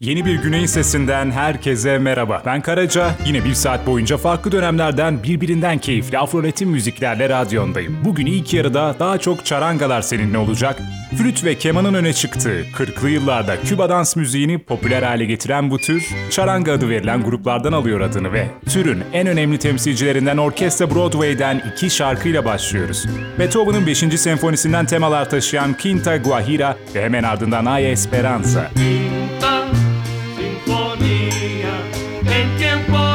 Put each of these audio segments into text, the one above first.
Yeni bir Güney Sesinden herkese merhaba. Ben Karaca. Yine bir saat boyunca farklı dönemlerden birbirinden keyifli afroletin müziklerle radyondayım. Bugün ilk yarıda daha çok çarangalar seninle olacak. Flüt ve kemanın öne çıktığı 40'lı yıllarda Küba dans müziğini popüler hale getiren bu tür, çaranga adı verilen gruplardan alıyor adını ve türün en önemli temsilcilerinden Orkestra Broadway'den iki şarkıyla başlıyoruz. Beethoven'ın 5. senfonisinden temalar taşıyan Quinta Guajira ve hemen ardından Ay Esperanza. Tiempo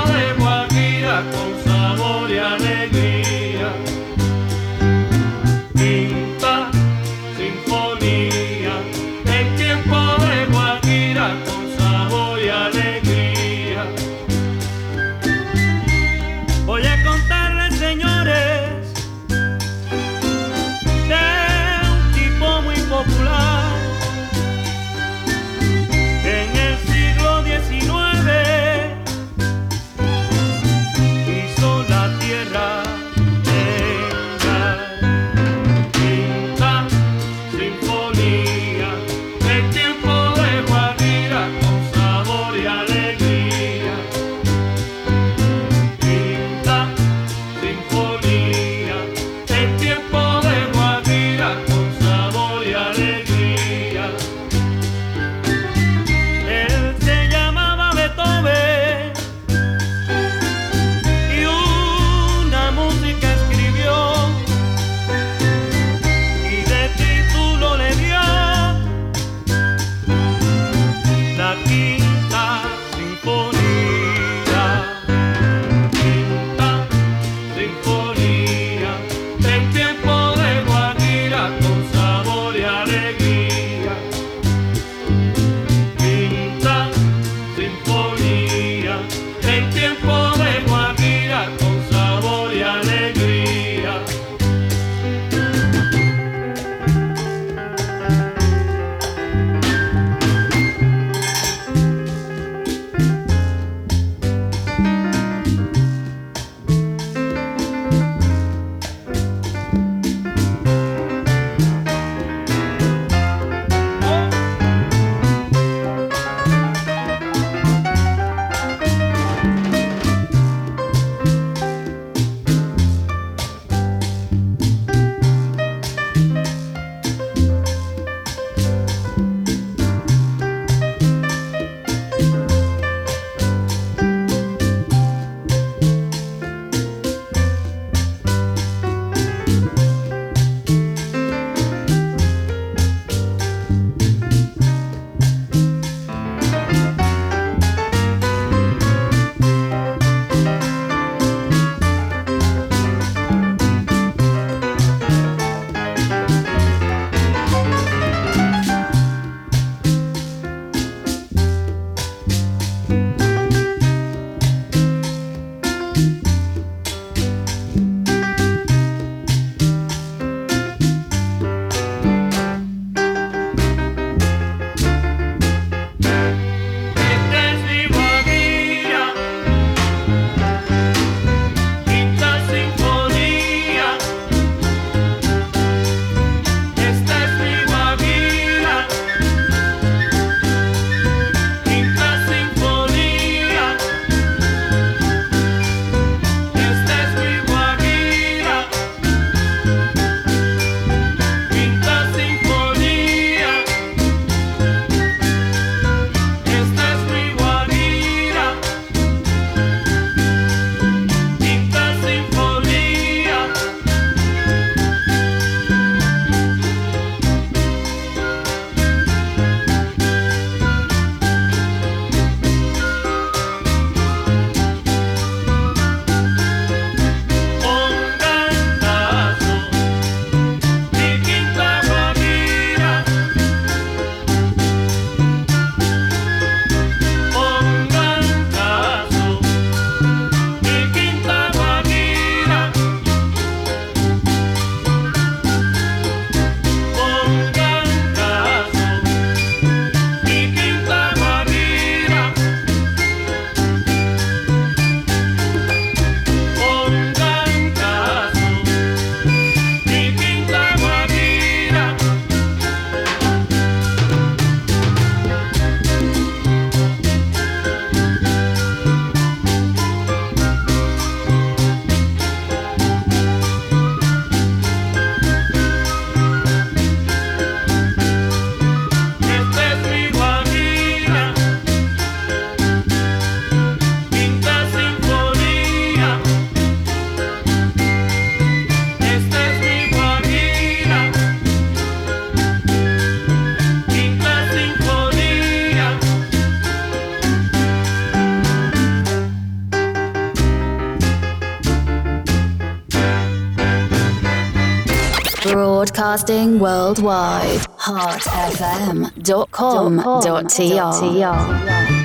Broadcasting worldwide. HeartFM.com.tr.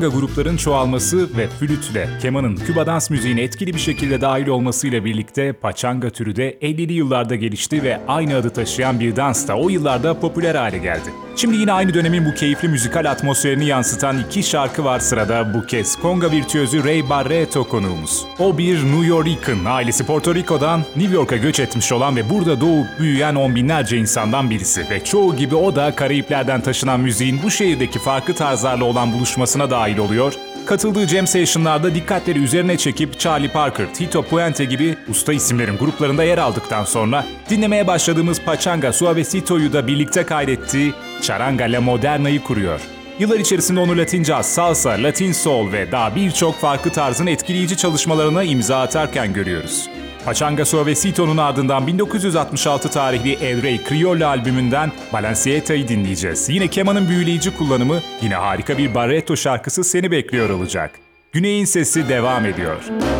Çaranga grupların çoğalması ve flütle kemanın Küba dans müziğine etkili bir şekilde dahil olmasıyla birlikte paçanga türü de 50'li yıllarda gelişti ve aynı adı taşıyan bir dans da o yıllarda popüler hale geldi. Şimdi yine aynı dönemin bu keyifli müzikal atmosferini yansıtan iki şarkı var sırada bu kez. Konga virtüözü Ray Barreto konuğumuz. O bir New Yorkan, ailesi Porto Rico'dan New York'a göç etmiş olan ve burada doğup büyüyen on binlerce insandan birisi. Ve çoğu gibi o da Karayipler'den taşınan müziğin bu şehirdeki farklı tarzlarla olan buluşmasına dahil oluyor Katıldığı jam session'larda dikkatleri üzerine çekip Charlie Parker, Tito Puente gibi usta isimlerin gruplarında yer aldıktan sonra dinlemeye başladığımız Pachanga Suavecito'yu da birlikte kaydettiği Charanga La Moderna'yı kuruyor. Yıllar içerisinde onu Latin Jazz, Salsa, Latin Soul ve daha birçok farklı tarzın etkileyici çalışmalarına imza atarken görüyoruz. Pachanga Suavecito'nun ardından 1966 tarihli El Rey Criollo albümünden Balancieta'yı dinleyeceğiz. Yine kemanın büyüleyici kullanımı, yine harika bir Barreto şarkısı seni bekliyor olacak. Güney'in sesi devam ediyor. Bailen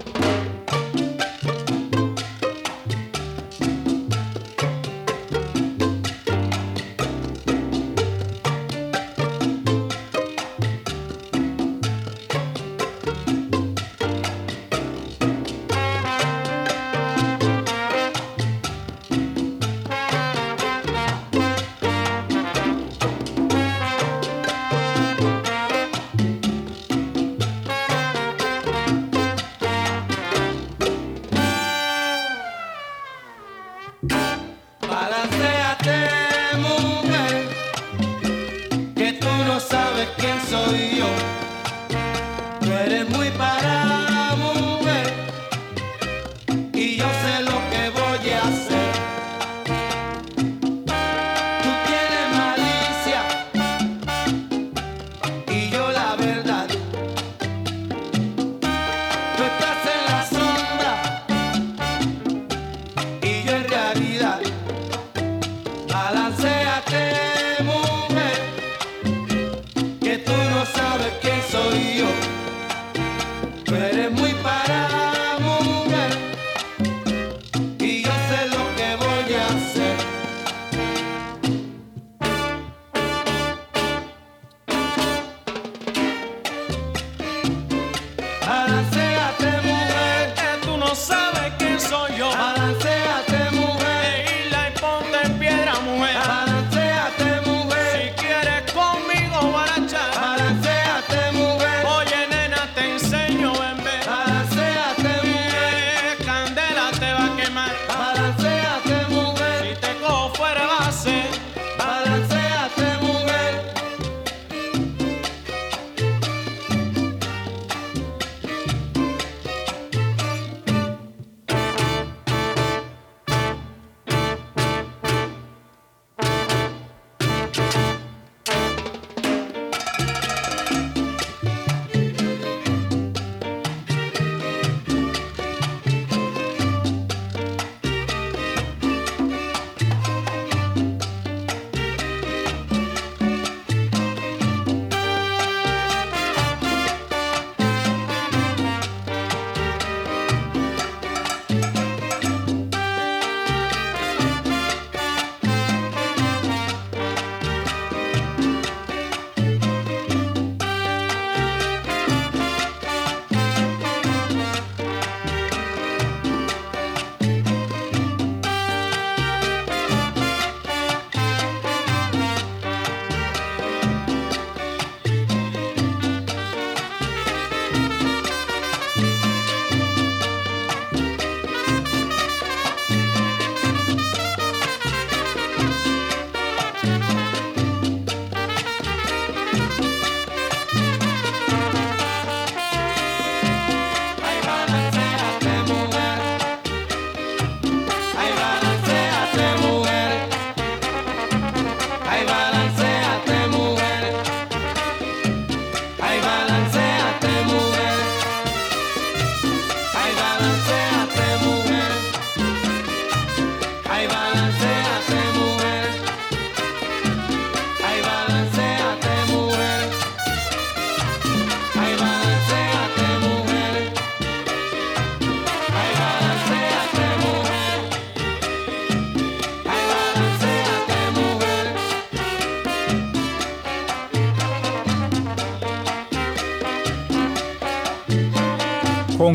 eres muy parado.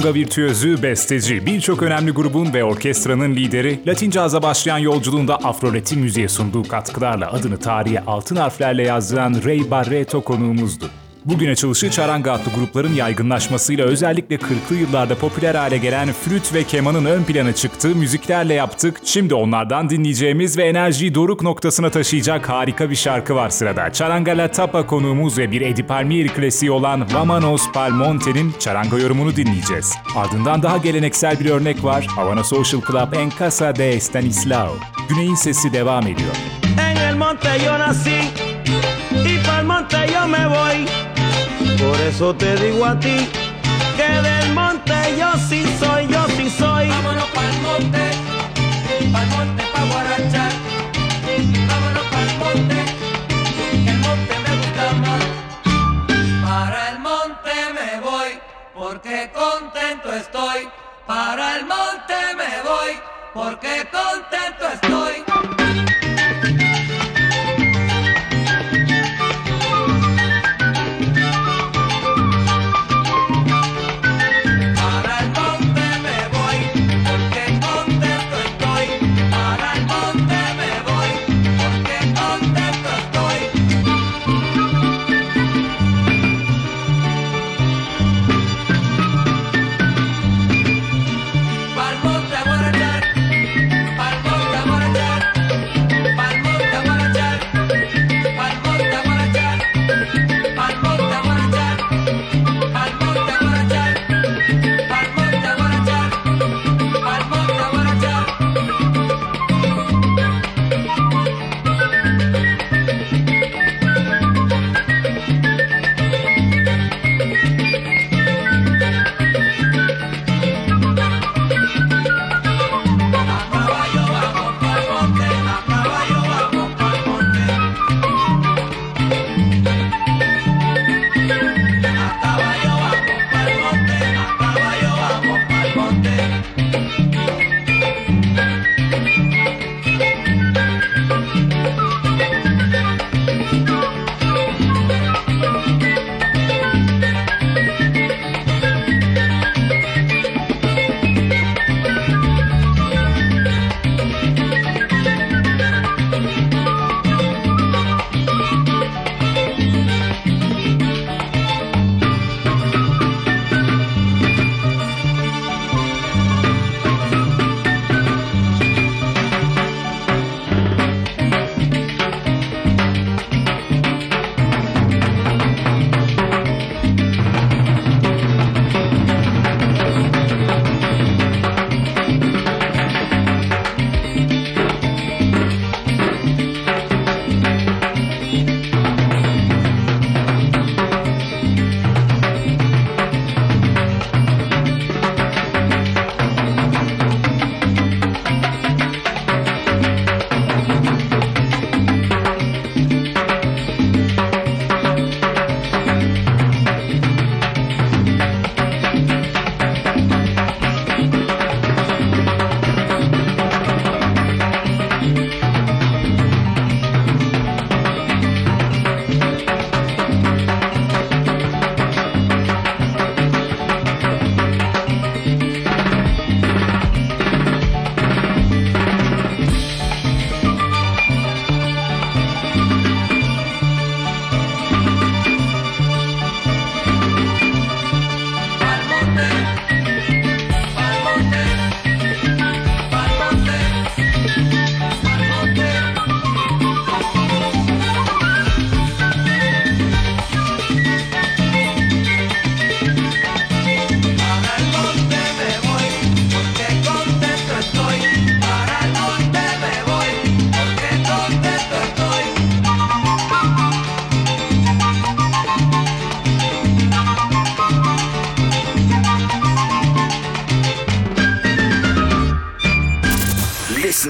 conga virtüözü, besteci, birçok önemli grubun ve orkestranın lideri, Latin caza başlayan yolculuğunda Afroletin müziğe sunduğu katkılarla adını tarihe altın harflerle yazdıran Ray Barreto konuğumuzdu. Bugün açılışı çaranga adlı grupların yaygınlaşmasıyla özellikle 40'lı yıllarda popüler hale gelen flüt ve kemanın ön plana çıktığı müziklerle yaptık. Şimdi onlardan dinleyeceğimiz ve enerjiyi doruk noktasına taşıyacak harika bir şarkı var sırada. Çaranga La Tapa konuğumuz ve bir Eddie Palmieri klasiği olan Vamanos Palmonte'nin çaranga yorumunu dinleyeceğiz. Ardından daha geleneksel bir örnek var. Havana Social Club En Casa de Stanislao. Güney'in sesi devam ediyor. En el monte yo nací y pa'l monte yo me voy. Por eso te digo a ti que del monte yo sí soy, yo sí soy. Vámonos pa'l monte, pa'l monte pa' guarachar. Vámonos pa'l monte, el monte me gusta más. Para el monte me voy, porque contento estoy. Para el monte me voy, porque contento estoy.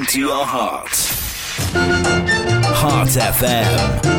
Listen to your heart. Heart FM.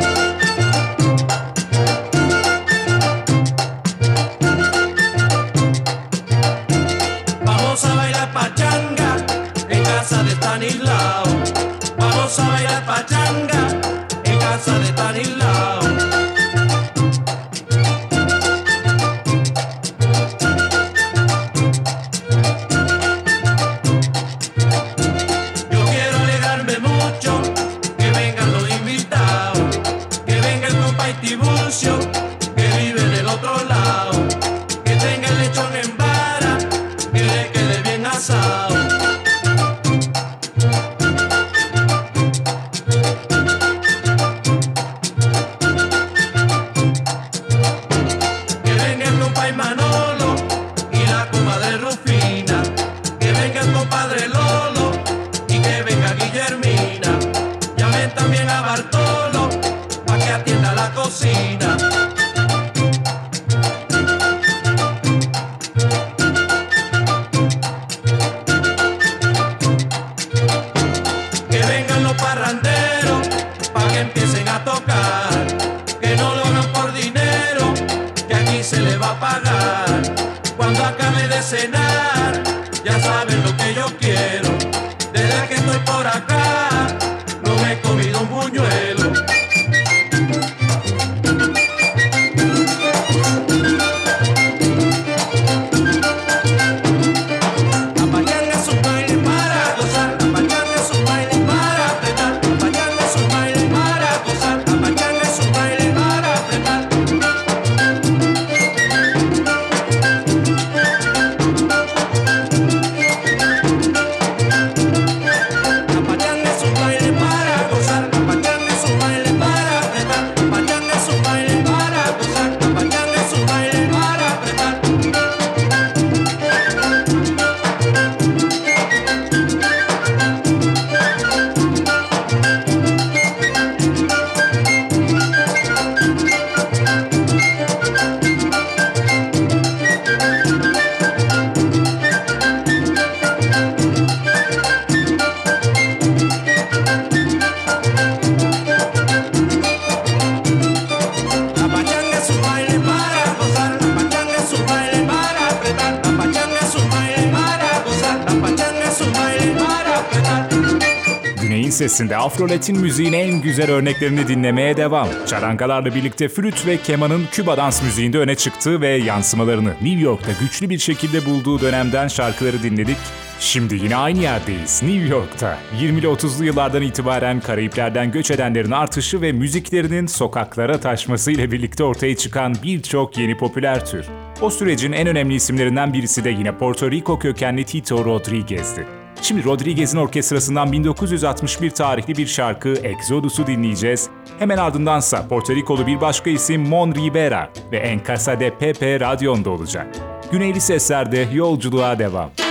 Sesinde Afro-Latin müziğin en güzel örneklerini dinlemeye devam. Çarangalarla birlikte flüt ve kemanın Küba dans müziğinde öne çıktığı ve yansımalarını New York'ta güçlü bir şekilde bulduğu dönemden şarkıları dinledik. Şimdi yine aynı yerdeyiz, New York'ta. 20'li 30'lu yıllardan itibaren Karayiplerden göç edenlerin artışı ve müziklerinin sokaklara taşması ile birlikte ortaya çıkan birçok yeni popüler tür. O sürecin en önemli isimlerinden birisi de yine Porto Rico kökenli Tito Rodriguez'di. Şimdi Rodriguez'in orkestrasından 1961 tarihli bir şarkı Exodus'u dinleyeceğiz. Hemen ardındansa Porto Rikolu bir başka isim Mon Rivera ve En Casa de Pepe radyonda olacak. Güneyli seslerde yolculuğa devam.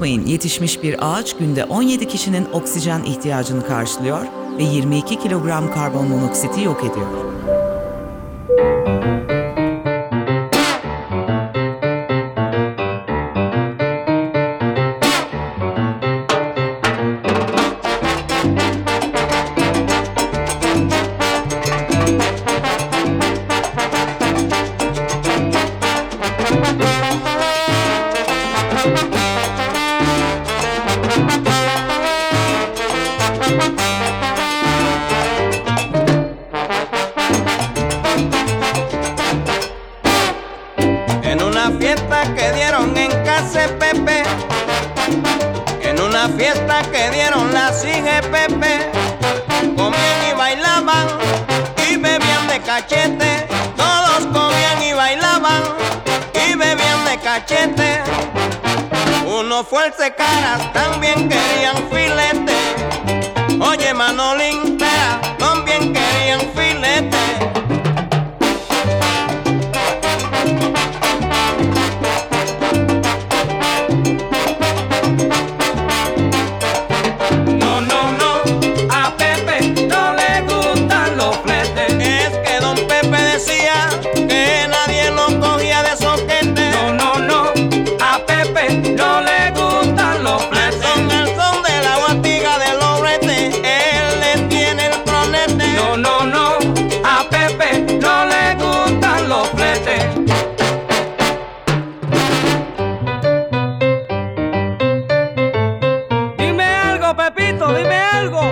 Unutmayın yetişmiş bir ağaç günde 17 kişinin oksijen ihtiyacını karşılıyor ve 22 kilogram karbon monoksiti yok ediyor. algo.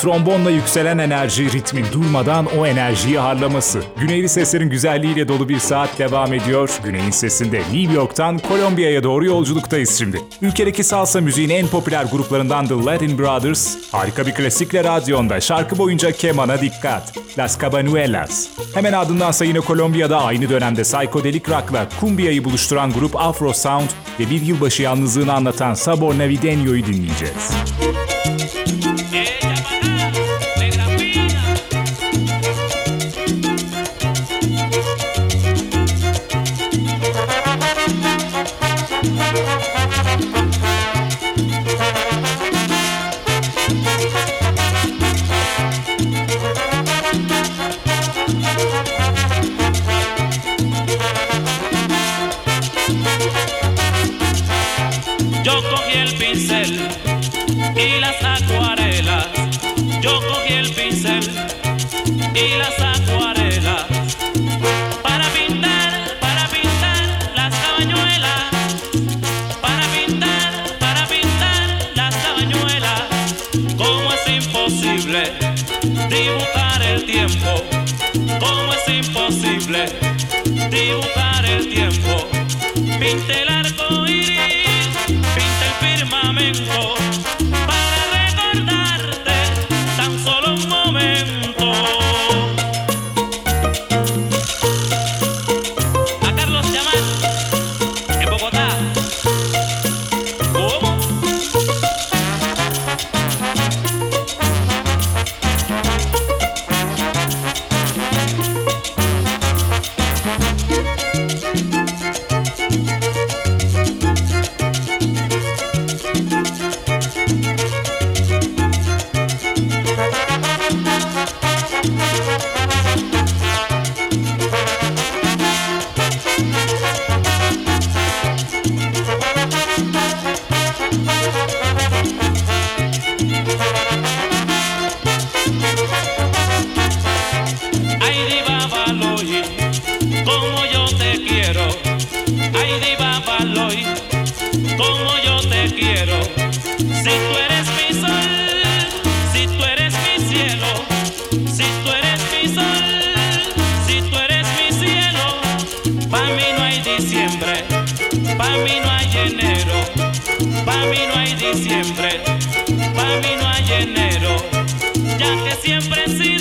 trombonla yükselen enerji ritmin durmadan o enerjiyi harlaması. Güneyli seslerin güzelliğiyle dolu bir saat devam ediyor. Güney'in sesinde New York'tan Kolombiya'ya doğru yolculuktayız şimdi. Ülkedeki salsa müziğin en popüler gruplarından The Latin Brothers, harika bir klasikle radyonda şarkı boyunca kemana dikkat. Las Cabanuelas. Hemen ardındansa yine Kolombiya'da aynı dönemde psikodelik rock'la kumbiyayı buluşturan grup Afro Sound ve bir yılbaşı yalnızlığını anlatan Sabor Navideño'yu dinleyeceğiz. Müzik camino hay enero, ya que siempre he sido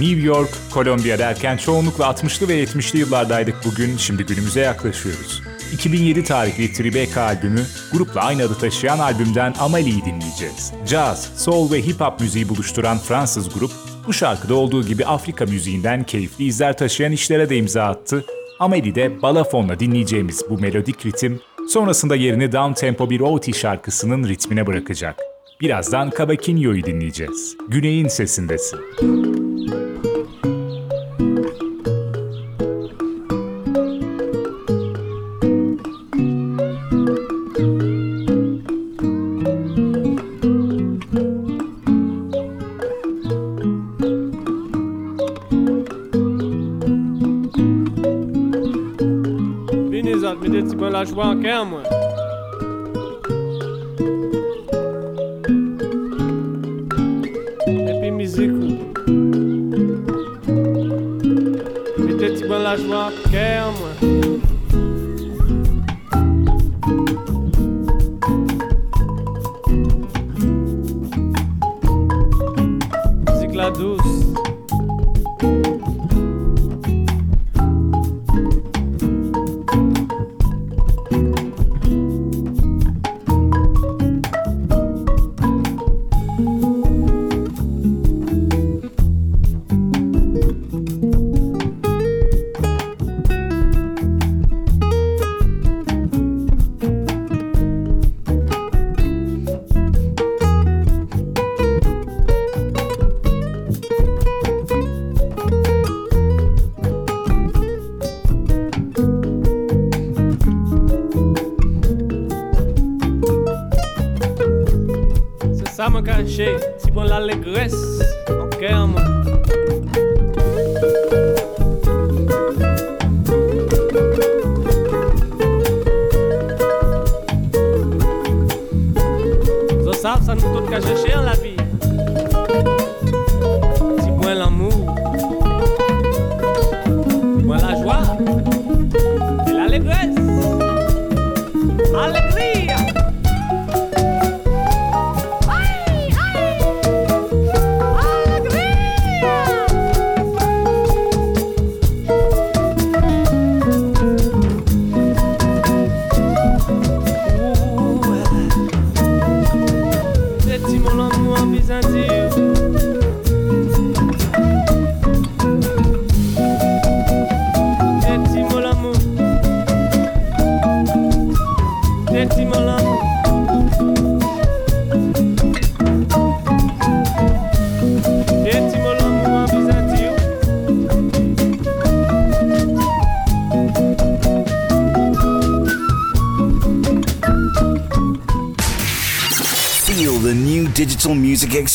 New York, Kolombiya derken çoğunlukla 60'lı ve 70'li yıllardaydık bugün, şimdi günümüze yaklaşıyoruz. 2007 tarihli Tribeca albümü, grupla aynı adı taşıyan albümden Amalie'yi dinleyeceğiz. Jazz, soul ve hip hop müziği buluşturan Fransız grup, bu şarkıda olduğu gibi Afrika müziğinden keyifli izler taşıyan işlere de imza attı. Amelie'de balafonla dinleyeceğimiz bu melodik ritim, sonrasında yerini down tempo bir OT şarkısının ritmine bırakacak. Birazdan Cavaquinho'yu dinleyeceğiz. Güney'in sesindesin. Vini qualquer, welcome. ça me cache, si bon l'allégresse en cœur moi. Ça nous tout cache cher la vie.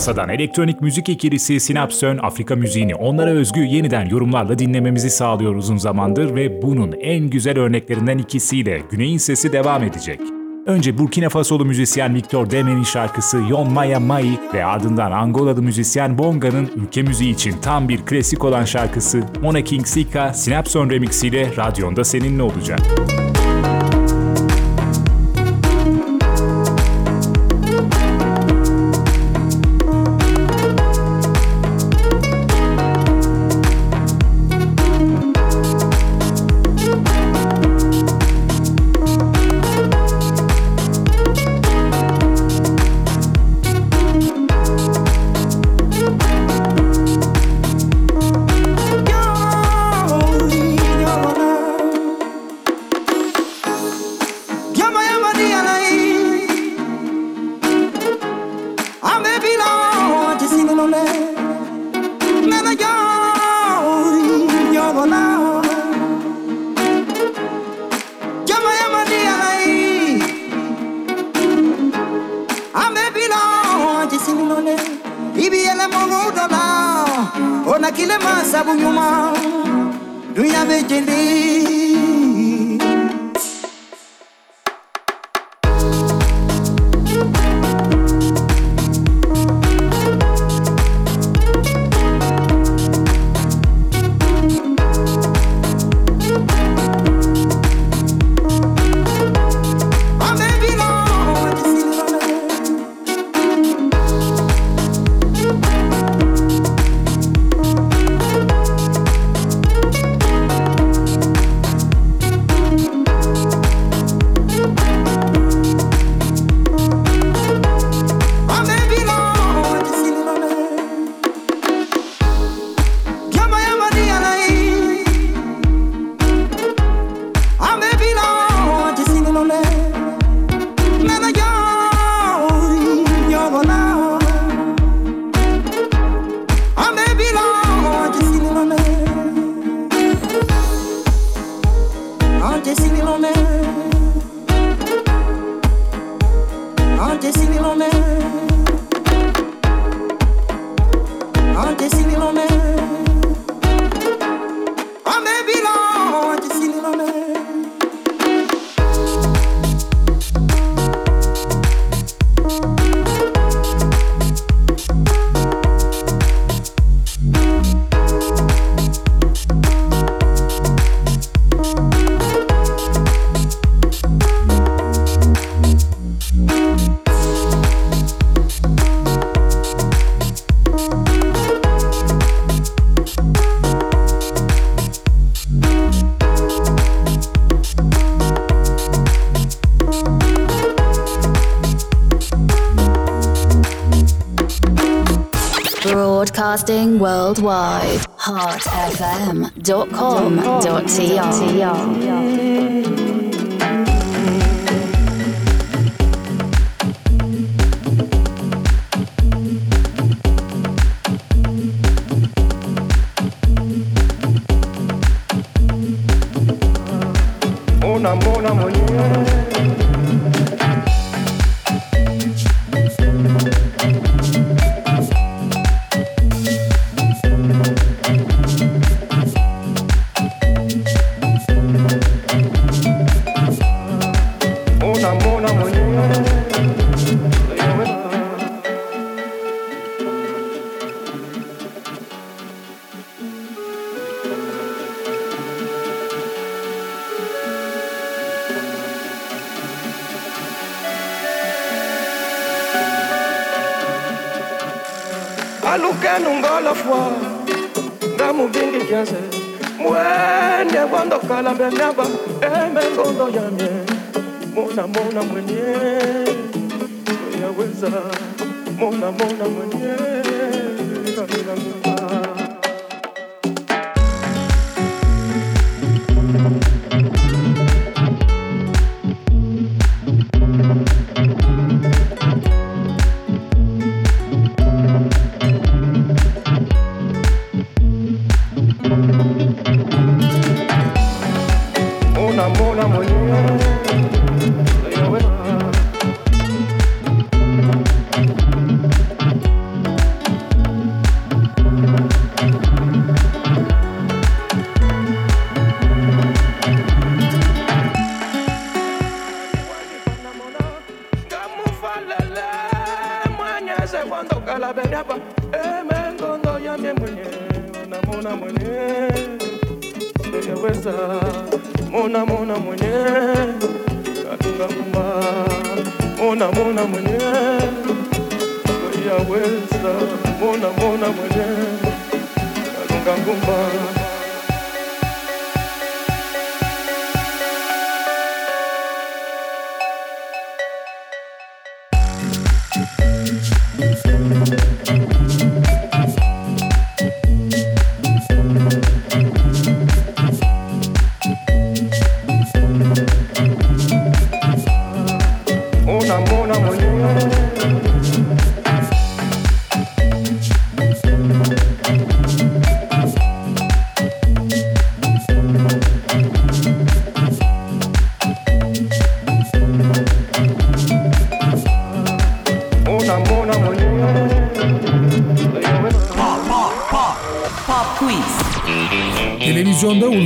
Fransa'dan elektronik müzik ikilisi Synapson Afrika müziğini onlara özgü yeniden yorumlarla dinlememizi sağlıyor uzun zamandır ve bunun en güzel örneklerinden ikisiyle Güney'in sesi devam edecek. Önce Burkina Fasolu müzisyen Victor Deme'nin şarkısı Yon Maya Mai ve ardından Angolalı müzisyen Bonga'nın ülke müziği için tam bir klasik olan şarkısı Mona King Sika Synapson remixiyle radyonda seninle olacak. Yama worldwide. heartfm.com.tr. kala eme ngondo ya mie. Mona mona mwenye. Yaweza mona mona mwenyewe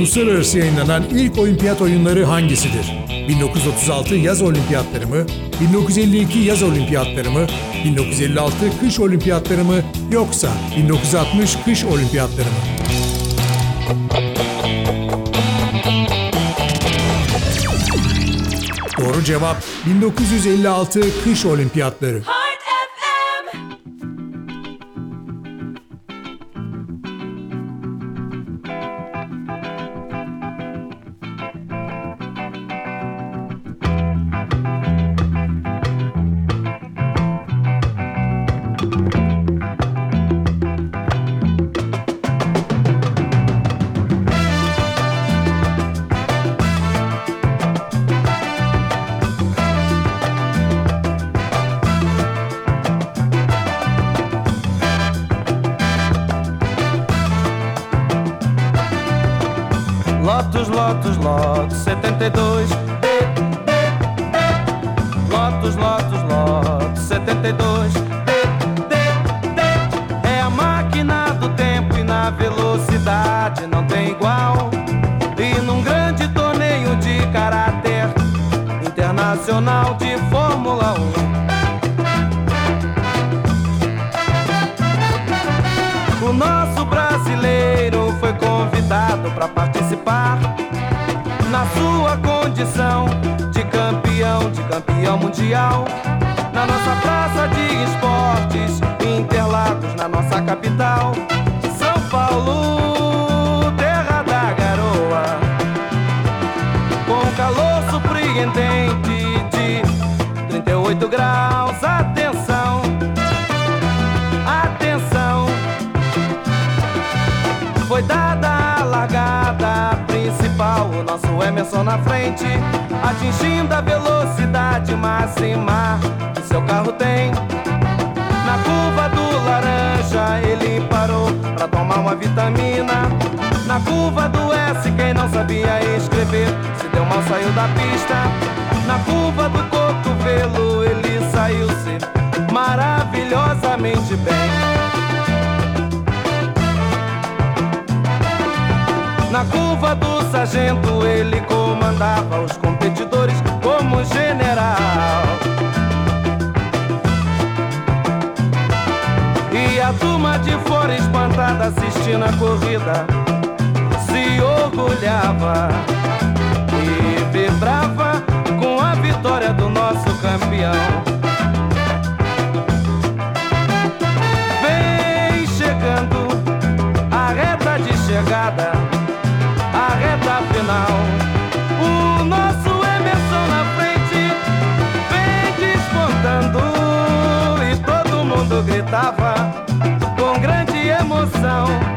uluslararası yayınlanan ilk olimpiyat oyunları hangisidir? 1936 yaz olimpiyatları mı? 1952 yaz olimpiyatları mı? 1956 kış olimpiyatları mı? Yoksa 1960 kış olimpiyatları mı? Doğru cevap 1956 kış olimpiyatları. Convidado para participar na sua condição de campeão, de campeão mundial. Na nossa praça de esportes, Interlagos, na nossa capital, Emerson na frente, atingindo a velocidade máxima que seu carro tem. Na curva do laranja ele parou pra tomar uma vitamina. Na curva do S quem não sabia escrever se deu mal saiu da pista. Na curva do cotovelo ele saiu-se maravilhosamente bem. Na curva do sargento ele comandava os competidores como general. E a turma de fora espantada assistindo a corrida se orgulhava e vibrava com a vitória do nosso campeão. Chegada, com grande emoção.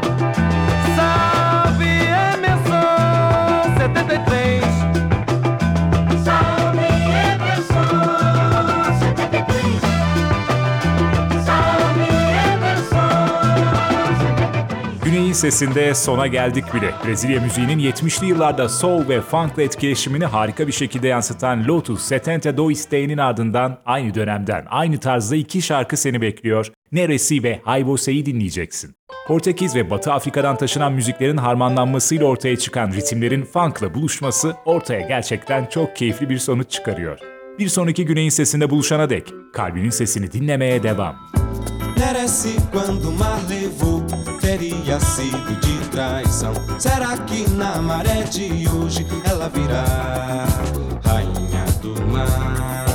Sesinde sona geldik bile. Brezilya müziğinin 70'li yıllarda soul ve funk'la etkileşimini harika bir şekilde yansıtan Lotus, Setenta Dois Day'nin ardından aynı dönemden aynı tarzda iki şarkı seni bekliyor. Neresi ve Hayvose'yi dinleyeceksin. Portekiz ve Batı Afrika'dan taşınan müziklerin harmanlanmasıyla ortaya çıkan ritimlerin funk'la buluşması ortaya gerçekten çok keyifli bir sonuç çıkarıyor. Bir sonraki Güney'in sesinde buluşana dek kalbinin sesini dinlemeye devam. Merece quando mar levou, teria sido de traição. Será que na maré de hoje ela virá rainha do mar?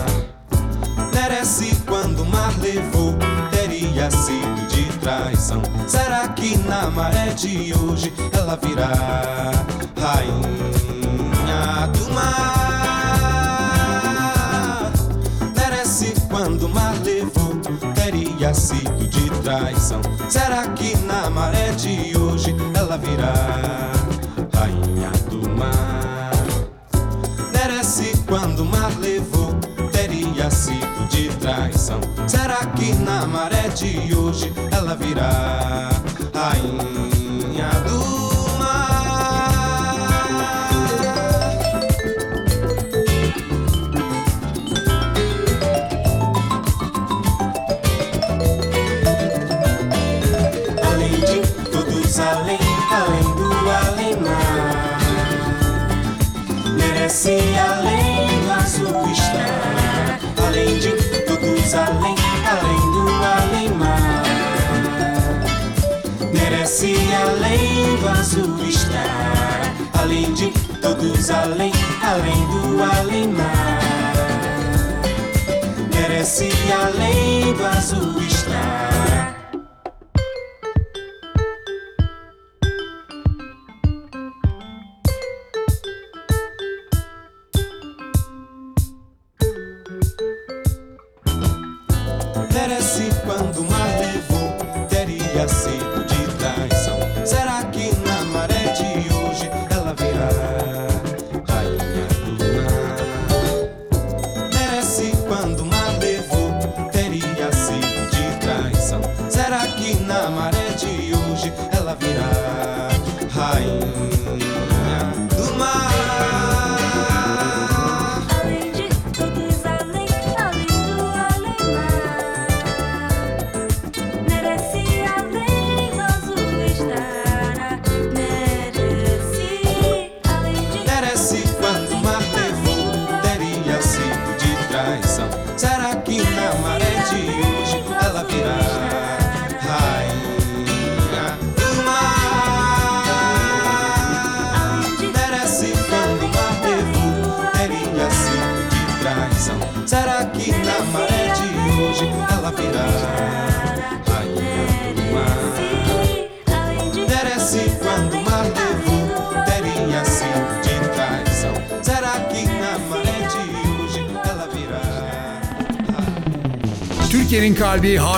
Merece quando o mar levou, teria sido de traição. Será que na maré de hoje ela virá rainha do mar? Merece quando o mar levou, sido de traição. Será que na maré de hoje ela virá rainha do mar? Merece quando o mar levou, teria sido de traição. Será que na maré de hoje ela virá rainha do Merece além do azul estar Além de todos, além, além do além-mar Merece além do azul estar Além de todos, além, além do além-mar Merece além do azul estar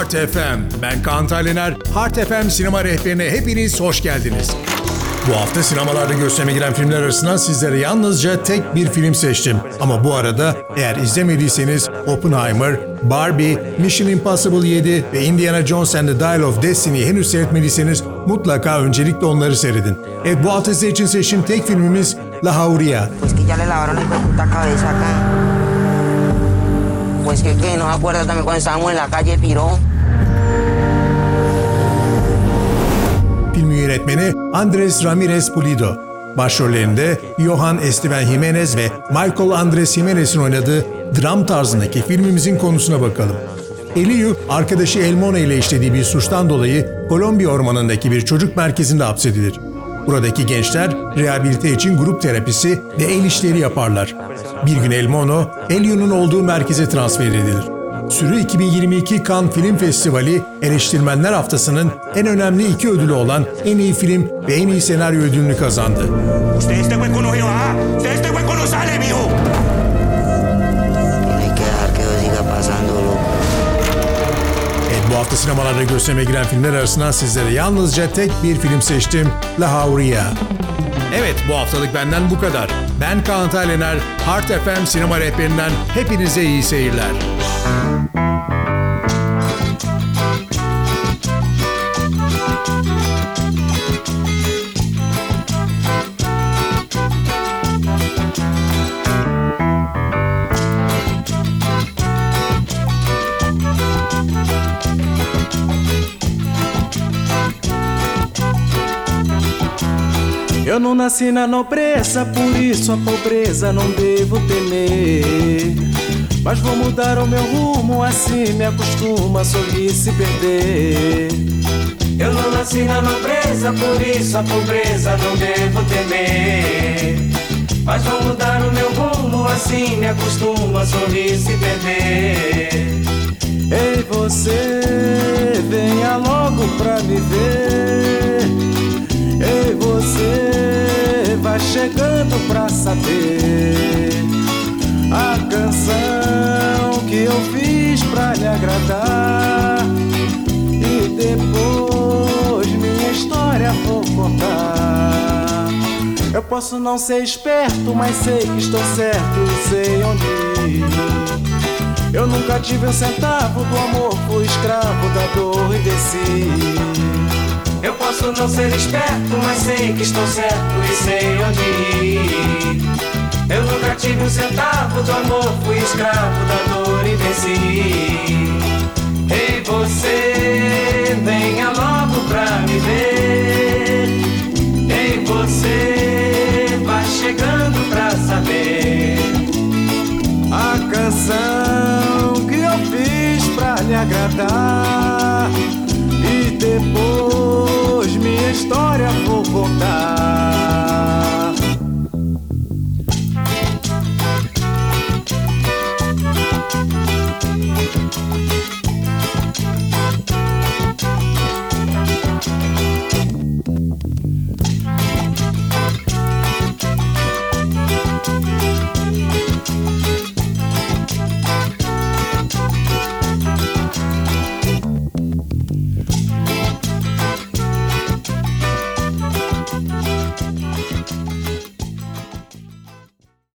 Heart FM. Ben Kaan Taylener. Heart FM sinema rehberine hepiniz hoş geldiniz. Bu hafta sinemalarda gösterime giren filmler arasından sizlere yalnızca tek bir film seçtim. Ama bu arada eğer izlemediyseniz Oppenheimer, Barbie, Mission Impossible 7 ve Indiana Jones and the Dial of Destiny'yi henüz seyretmediyseniz mutlaka öncelikle onları seyredin. Evet bu hafta size için seçtiğim tek filmimiz La Jauría. Pues que que no acuerdo también cuando estábamos en la calle Pirón. Yönetmeni Andres Ramirez Pulido. Başrollerinde Johan Esteban Jimenez ve Michael Andres Jimenez'in oynadığı dram tarzındaki filmimizin konusuna bakalım. Eliyu, arkadaşı Elmona ile işlediği bir suçtan dolayı Kolombiya ormanındaki bir çocuk merkezinde hapsedilir. Buradaki gençler rehabilite için grup terapisi ve el işleri yaparlar. Bir gün Elmono, Eliu'nun olduğu merkeze transfer edilir. Sürü 2022 Cannes Film Festivali Eleştirmenler Haftası'nın en önemli iki ödülü olan en iyi film ve en iyi senaryo ödülünü kazandı. Evet, bu hafta sinemalarda gösterime giren filmler arasından sizlere yalnızca tek bir film seçtim. La Jauría. Evet bu haftalık benden bu kadar. Ben Kaan Taylener, Heart FM sinema rehberinden hepinize iyi seyirler. Eu não nasci na nobreza, por isso a pobreza não devo temer. Mas vou mudar o meu rumo, assim me acostuma a sorrir se perder. Eu não nasci na nobreza, por isso a pobreza não devo temer. Mas vou mudar o meu rumo, assim me acostuma a sorrir se perder. Ei você, venha logo pra me ver. Ei você, vai chegando pra saber a canção que eu fiz pra lhe agradar. E depois minha história vou contar. Eu posso não ser esperto, mas sei que estou certo e sei onde ir. Eu nunca tive um centavo do amor, fui escravo da dor e desci. Eu posso não ser esperto, mas sei que estou certo e sei onde ir. Eu nunca tive um centavo do amor, fui escravo da dor e venci. Ei você, venha logo pra me ver. Ei você, vai chegando pra saber a canção que eu fiz pra lhe agradar. E depois minha história vou contar.